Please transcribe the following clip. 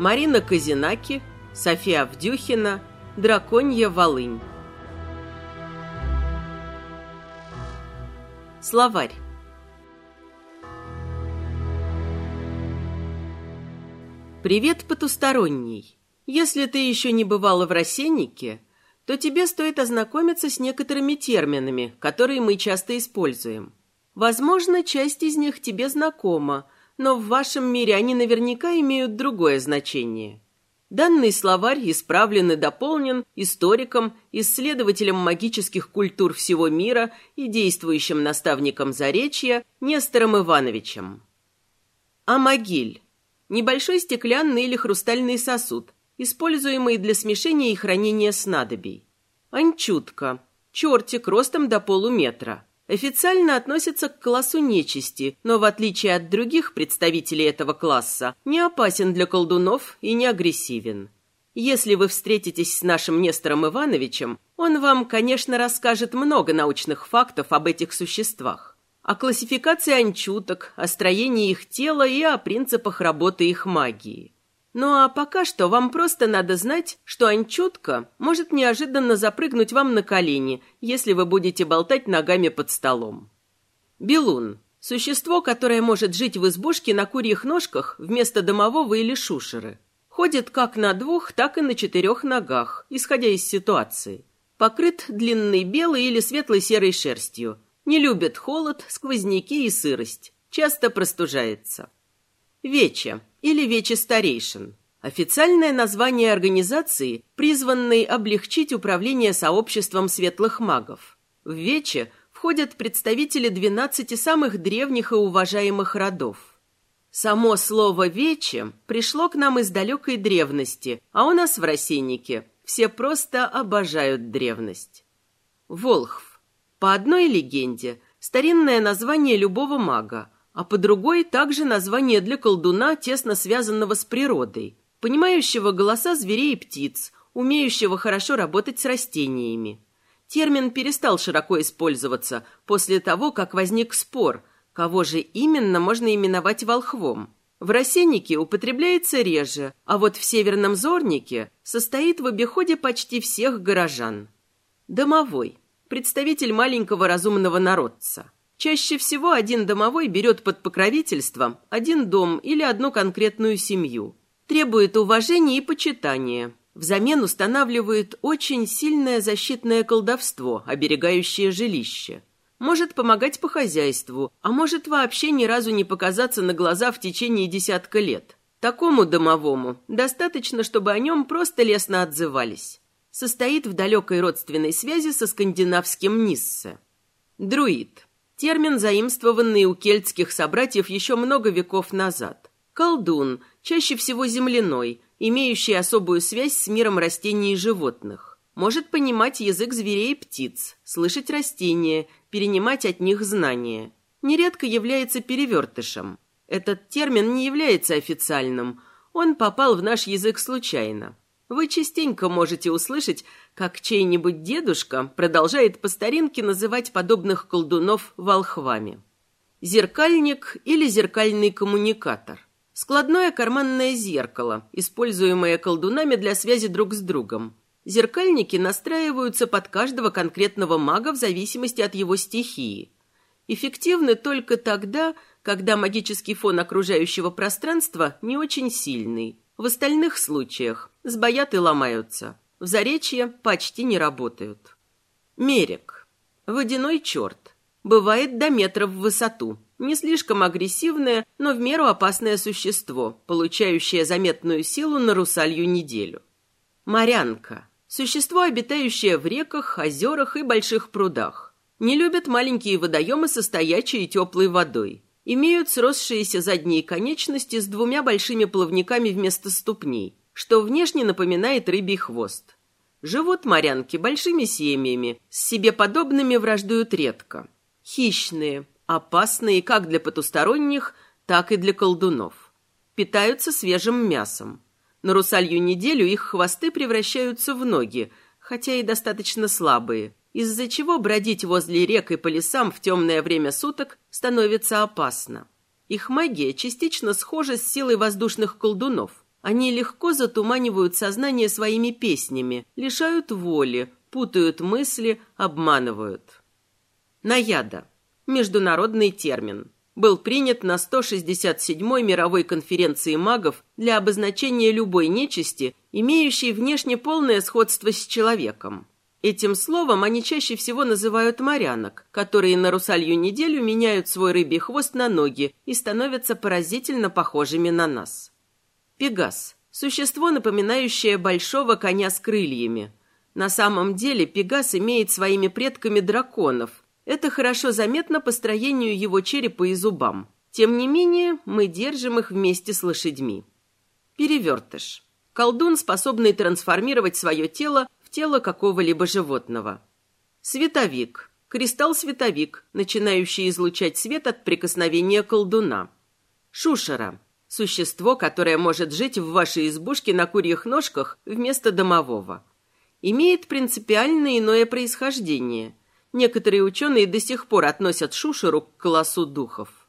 Марина Казинаки, София Авдюхина, Драконья Волынь. Словарь. Привет, потусторонний. Если ты еще не бывала в рассеннике, то тебе стоит ознакомиться с некоторыми терминами, которые мы часто используем. Возможно, часть из них тебе знакома, но в вашем мире они наверняка имеют другое значение. Данный словарь исправлен и дополнен историком, исследователем магических культур всего мира и действующим наставником Заречья Нестором Ивановичем. Амагиль – небольшой стеклянный или хрустальный сосуд, используемый для смешения и хранения снадобий. Анчутка – чертик ростом до полуметра – официально относится к классу нечисти, но в отличие от других представителей этого класса, не опасен для колдунов и не агрессивен. Если вы встретитесь с нашим Нестором Ивановичем, он вам, конечно, расскажет много научных фактов об этих существах. О классификации анчуток, о строении их тела и о принципах работы их магии. Ну а пока что вам просто надо знать, что анчутка может неожиданно запрыгнуть вам на колени, если вы будете болтать ногами под столом. Белун – существо, которое может жить в избушке на курьих ножках вместо домового или шушеры. Ходит как на двух, так и на четырех ногах, исходя из ситуации. Покрыт длинной белой или светлой серой шерстью. Не любит холод, сквозняки и сырость. Часто простужается. Вече или Вече Старейшин. Официальное название организации, призванной облегчить управление сообществом светлых магов. В Вече входят представители 12 самых древних и уважаемых родов. Само слово «вече» пришло к нам из далекой древности, а у нас в рассейнике все просто обожают древность. Волхв. По одной легенде, старинное название любого мага – а по другой также название для колдуна, тесно связанного с природой, понимающего голоса зверей и птиц, умеющего хорошо работать с растениями. Термин перестал широко использоваться после того, как возник спор, кого же именно можно именовать волхвом. В рассеннике употребляется реже, а вот в северном зорнике состоит в обиходе почти всех горожан. Домовой – представитель маленького разумного народца – Чаще всего один домовой берет под покровительство один дом или одну конкретную семью. Требует уважения и почитания. Взамен устанавливает очень сильное защитное колдовство, оберегающее жилище. Может помогать по хозяйству, а может вообще ни разу не показаться на глаза в течение десятка лет. Такому домовому достаточно, чтобы о нем просто лестно отзывались. Состоит в далекой родственной связи со скандинавским Ниссе. Друид – Термин, заимствованный у кельтских собратьев еще много веков назад. Колдун, чаще всего земляной, имеющий особую связь с миром растений и животных. Может понимать язык зверей и птиц, слышать растения, перенимать от них знания. Нередко является перевертышем. Этот термин не является официальным. Он попал в наш язык случайно. Вы частенько можете услышать, как чей-нибудь дедушка продолжает по старинке называть подобных колдунов волхвами. Зеркальник или зеркальный коммуникатор. Складное карманное зеркало, используемое колдунами для связи друг с другом. Зеркальники настраиваются под каждого конкретного мага в зависимости от его стихии. Эффективны только тогда, когда магический фон окружающего пространства не очень сильный. В остальных случаях сбоят и ломаются. В заречье почти не работают. Мерик. Водяной черт. Бывает до метра в высоту. Не слишком агрессивное, но в меру опасное существо, получающее заметную силу на русалью неделю. Морянка. Существо, обитающее в реках, озерах и больших прудах. Не любят маленькие водоемы со стоячей и теплой водой. Имеют сросшиеся задние конечности с двумя большими плавниками вместо ступней, что внешне напоминает рыбий хвост. Живут морянки большими семьями, с себе подобными враждуют редко. Хищные, опасные как для потусторонних, так и для колдунов. Питаются свежим мясом. На русалью неделю их хвосты превращаются в ноги, хотя и достаточно слабые – из-за чего бродить возле рек и по лесам в темное время суток становится опасно. Их магия частично схожа с силой воздушных колдунов. Они легко затуманивают сознание своими песнями, лишают воли, путают мысли, обманывают. Наяда. Международный термин. Был принят на 167-й мировой конференции магов для обозначения любой нечисти, имеющей внешне полное сходство с человеком. Этим словом они чаще всего называют морянок, которые на русалью неделю меняют свой рыбий хвост на ноги и становятся поразительно похожими на нас. Пегас – существо, напоминающее большого коня с крыльями. На самом деле Пегас имеет своими предками драконов. Это хорошо заметно по строению его черепа и зубам. Тем не менее, мы держим их вместе с лошадьми. Перевертыш. Колдун, способный трансформировать свое тело тело какого-либо животного. Световик. Кристалл-световик, начинающий излучать свет от прикосновения колдуна. Шушера. Существо, которое может жить в вашей избушке на курьих ножках вместо домового. Имеет принципиально иное происхождение. Некоторые ученые до сих пор относят шушеру к классу духов.